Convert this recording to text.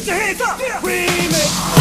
Get your hands up! Remix!